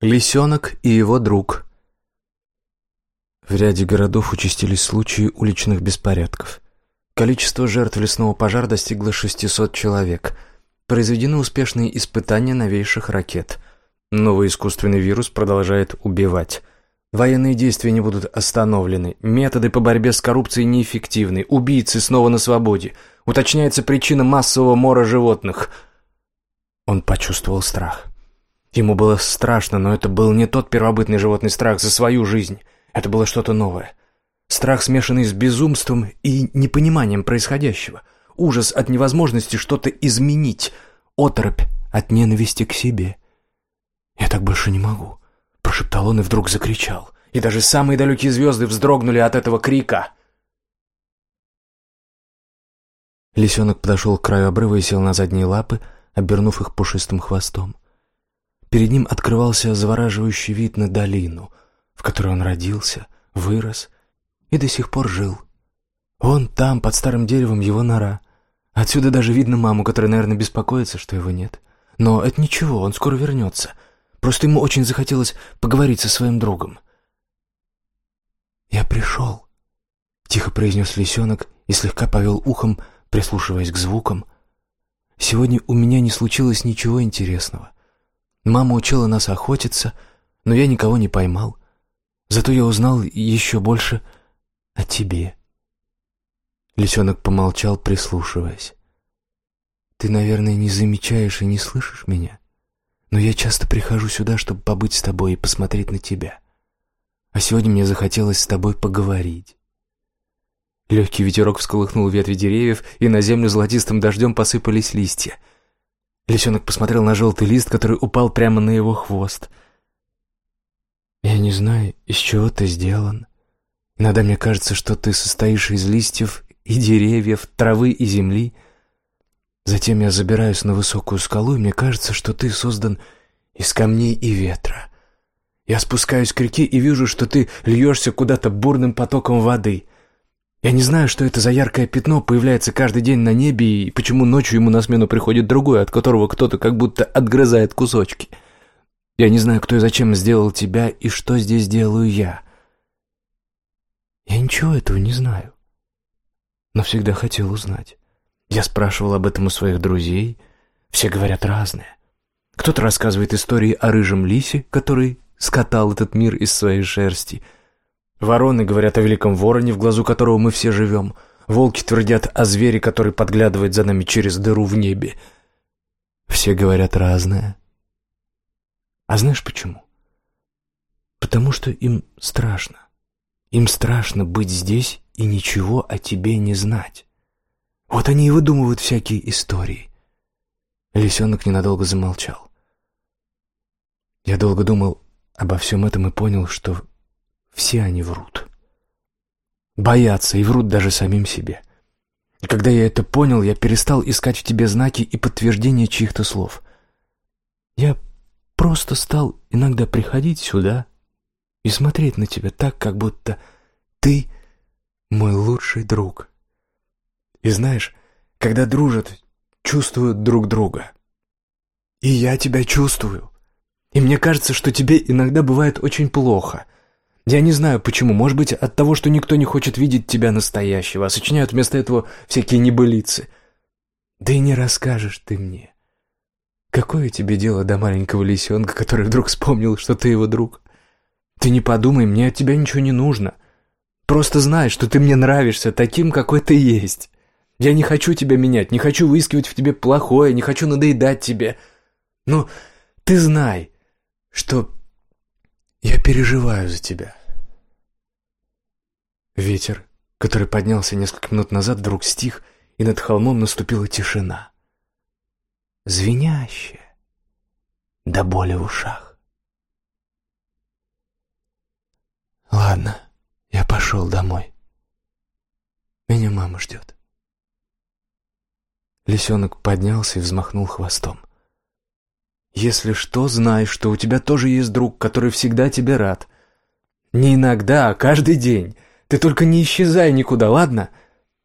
Лисенок и его друг. В ряде городов участились случаи уличных беспорядков. Количество жертв лесного пожара достигло 600 человек. Произведены успешные испытания новейших ракет. Новый искусственный вирус продолжает убивать. Военные действия не будут остановлены. Методы по борьбе с коррупцией неэффективны. Убийцы снова на свободе. Уточняется причина массового мора животных. Он почувствовал страх. Ему было страшно, но это был не тот первобытный животный страх за свою жизнь. Это было что-то новое. Страх, смешанный с безумством и непониманием происходящего. Ужас от невозможности что-то изменить. Оторопь от ненависти к себе. «Я так больше не могу», — прошептал он и вдруг закричал. И даже самые далекие звезды вздрогнули от этого крика. Лисенок подошел к краю обрыва и сел на задние лапы, обернув их пушистым хвостом. Перед ним открывался завораживающий вид на долину, в которой он родился, вырос и до сих пор жил. Вон там, под старым деревом, его нора. Отсюда даже видно маму, которая, наверное, беспокоится, что его нет. Но это ничего, он скоро вернется. Просто ему очень захотелось поговорить со своим другом. «Я пришел», — тихо произнес лисенок и слегка повел ухом, прислушиваясь к звукам. «Сегодня у меня не случилось ничего интересного. Мама учила нас охотиться, но я никого не поймал. Зато я узнал еще больше о тебе. Лисенок помолчал, прислушиваясь. Ты, наверное, не замечаешь и не слышишь меня, но я часто прихожу сюда, чтобы побыть с тобой и посмотреть на тебя. А сегодня мне захотелось с тобой поговорить. Легкий ветерок всколыхнул ветви деревьев, и на землю золотистым дождем посыпались листья — Лисенок посмотрел на желтый лист, который упал прямо на его хвост. «Я не знаю, из чего ты сделан. Иногда мне кажется, что ты состоишь из листьев и деревьев, травы и земли. Затем я забираюсь на высокую скалу, и мне кажется, что ты создан из камней и ветра. Я спускаюсь к реке и вижу, что ты льешься куда-то бурным потоком воды — я не знаю, что это за яркое пятно появляется каждый день на небе и почему ночью ему на смену приходит другое, от которого кто-то как будто отгрызает кусочки. Я не знаю, кто и зачем сделал тебя и что здесь делаю я. Я ничего этого не знаю, но всегда хотел узнать. Я спрашивал об этом у своих друзей, все говорят разное. Кто-то рассказывает истории о рыжем лисе, который скатал этот мир из своей шерсти — Вороны говорят о великом вороне, в глазу которого мы все живем. Волки твердят о звере, который подглядывает за нами через дыру в небе. Все говорят разное. А знаешь почему? Потому что им страшно. Им страшно быть здесь и ничего о тебе не знать. Вот они и выдумывают всякие истории. Лисенок ненадолго замолчал. Я долго думал обо всем этом и понял, что все они врут. Боятся и врут даже самим себе. И когда я это понял, я перестал искать в тебе знаки и подтверждения чьих-то слов. Я просто стал иногда приходить сюда и смотреть на тебя так, как будто ты мой лучший друг. И знаешь, когда дружат, чувствуют друг друга. И я тебя чувствую. И мне кажется, что тебе иногда бывает очень плохо — я не знаю почему, может быть от того, что никто не хочет видеть тебя настоящего, а сочиняют вместо этого всякие небылицы. Да и не расскажешь ты мне. Какое тебе дело до маленького лисенка, который вдруг вспомнил, что ты его друг? Ты не подумай, мне от тебя ничего не нужно. Просто знай, что ты мне нравишься таким, какой ты есть. Я не хочу тебя менять, не хочу выискивать в тебе плохое, не хочу надоедать тебе. Но ты знай, что я переживаю за тебя. Ветер, который поднялся несколько минут назад, вдруг стих, и над холмом наступила тишина. Звенящая, до боли в ушах. Ладно, я пошел домой. Меня мама ждет. Лисенок поднялся и взмахнул хвостом. «Если что, знай, что у тебя тоже есть друг, который всегда тебе рад. Не иногда, а каждый день. Ты только не исчезай никуда, ладно?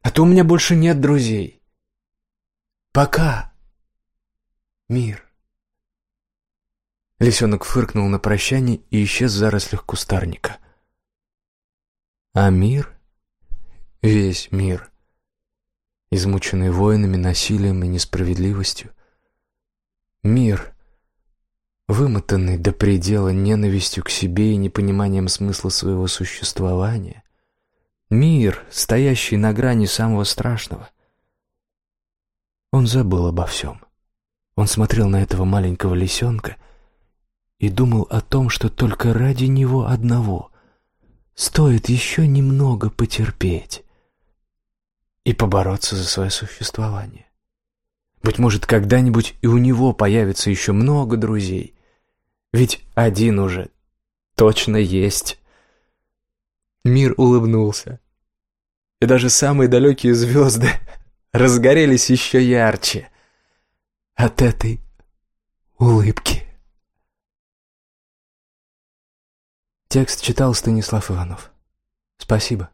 А то у меня больше нет друзей. Пока. Мир. Лисенок фыркнул на прощание и исчез в зарослях кустарника. А мир, весь мир, измученный войнами, насилием и несправедливостью, мир, вымотанный до предела ненавистью к себе и непониманием смысла своего существования, мир, стоящий на грани самого страшного, он забыл обо всем. Он смотрел на этого маленького лисенка и думал о том, что только ради него одного стоит еще немного потерпеть и побороться за свое существование. Быть может, когда-нибудь и у него появится еще много друзей, ведь один уже точно есть. Мир улыбнулся, и даже самые далекие звезды разгорелись еще ярче от этой улыбки. Текст читал Станислав Иванов. Спасибо.